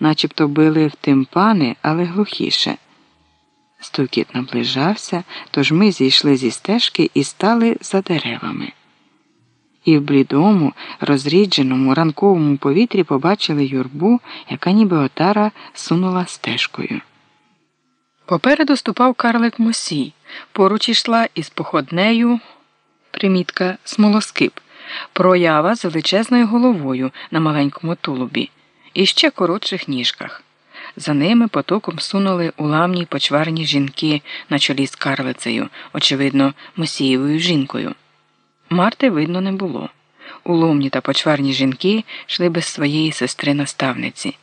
начебто били в тимпани, але глухіше. Стукіт наближався, тож ми зійшли зі стежки і стали за деревами. І в блідому, розрідженому ранковому повітрі побачили юрбу, яка ніби отара сунула стежкою. Попереду ступав карлик Мосій, поруч ішла із походнею примітка смолоскип, проява з величезною головою на маленькому тулубі і ще коротших ніжках. За ними потоком сунули уламні почварні жінки на чолі з карлицею, очевидно, Мосієвою жінкою. Марти видно не було. Уломні та почварні жінки йшли без своєї сестри наставниці.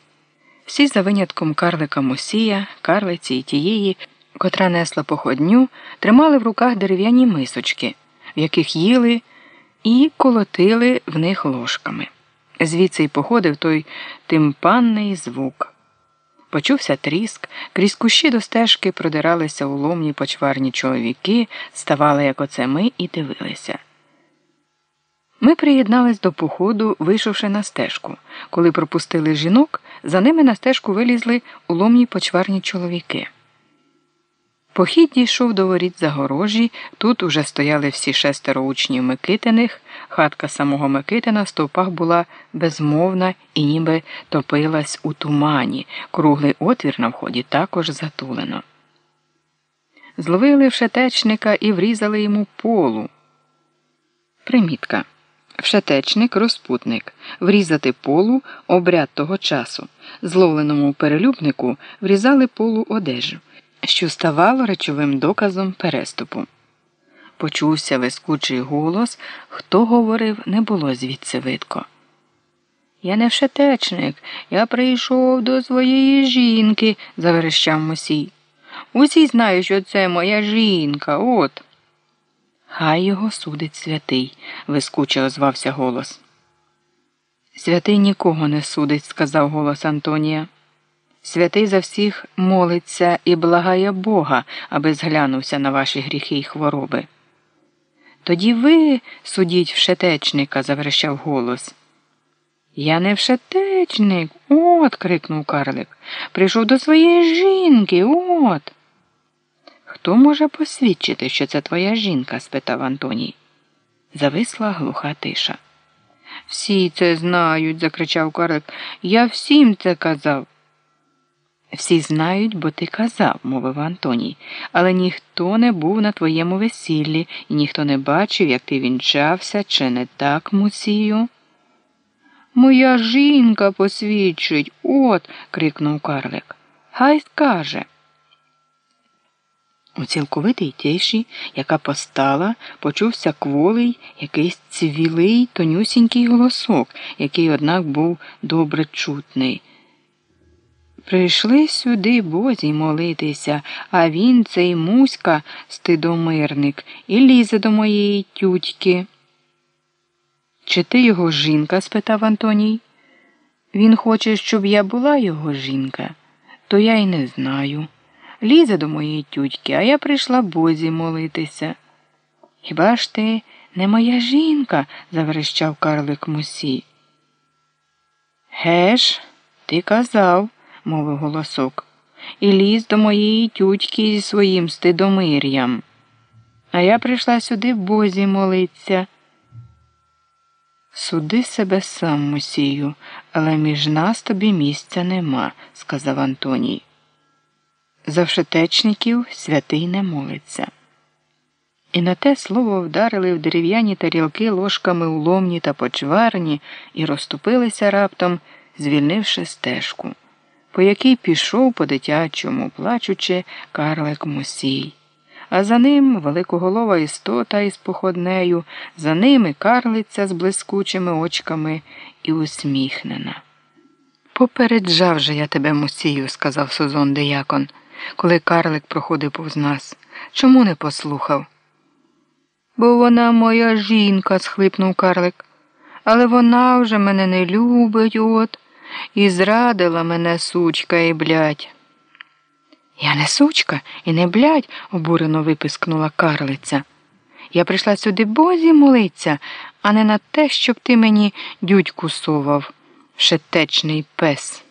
Всі за винятком карлика Мусія, карлиці і тієї, котра несла походню, тримали в руках дерев'яні мисочки, в яких їли і колотили в них ложками. Звідси й походив той тимпанний звук. Почувся тріск, крізь кущі до стежки продиралися уломні почварні чоловіки, ставали, як оце ми, і дивилися. Ми приєднались до походу, вийшовши на стежку. Коли пропустили жінок, за ними на стежку вилізли уломні почварні чоловіки. Похід дійшов до воріт загорожі, тут уже стояли всі шестеро учнів Микитиних, хатка самого Микитина в стовпах була безмовна і ніби топилась у тумані, круглий отвір на вході також затулено. Зловили вшетечника і врізали йому полу. Примітка. Вшатечник, розпутник, врізати полу обряд того часу. Зловленому перелюбнику врізали полу одежу, що ставало речовим доказом переступу. Почувся лискучий голос, хто говорив, не було звідси видко. Я не вшатечник, я прийшов до своєї жінки, заверещав Мосій. Усі знають, що це моя жінка, от. Хай його судить святий, вискуче озвався голос. Святий нікого не судить, сказав голос Антонія. Святий за всіх молиться і благає Бога, аби зглянувся на ваші гріхи й хвороби. Тоді ви судіть вшетечника, заверещав голос. Я не вшетечник, от. крикнув карлик. Прийшов до своєї жінки, от. Хто може посвідчити, що це твоя жінка? спитав Антоній. Зависла глуха тиша. Всі це знають, закричав Карлик. Я всім це казав. Всі знають, бо ти казав, мовив Антоній, але ніхто не був на твоєму весіллі, і ніхто не бачив, як ти вінчався, чи не так, Мусію. Моя жінка посвідчить, от. крикнув Карлик. Хай скаже. У цілковитій тиші, яка постала, почувся кволий якийсь цвілий тонюсінький голосок, який, однак, був добре чутний. Прийшли сюди бозі молитися, а він, цей муська, стидомирник, і лізе до моєї тютьки. Чи ти його жінка? спитав Антоній. Він хоче, щоб я була його жінка, то я й не знаю лізе до моєї тютьки, а я прийшла бозі молитися. Хіба ж ти не моя жінка? заверещав карлик Мусі. Геш, ти казав, мовив голосок, і ліз до моєї тютьки зі своїм стидомир'ям. А я прийшла сюди в бозі молиться. Суди себе сам, Мусію, але між нас тобі місця нема, сказав Антоній. За вшетечників святий не молиться. І на те слово вдарили в дерев'яні тарілки ложками уломні та почварні і розступилися раптом, звільнивши стежку, по якій пішов по дитячому, плачучи, карлик Мусій. А за ним великоголова істота із походнею, за ними карлиця з блискучими очками і усміхнена. Попереджав же я тебе, Мусію, сказав Сузон Деякон коли карлик проходив повз нас. Чому не послухав? Бо вона моя жінка, схлипнув карлик. Але вона вже мене не любить, от, і зрадила мене сучка і блядь. Я не сучка і не блядь, обурено випискнула карлиця. Я прийшла сюди бозі молиться, а не на те, щоб ти мені дюдьку совав, шетечний пес.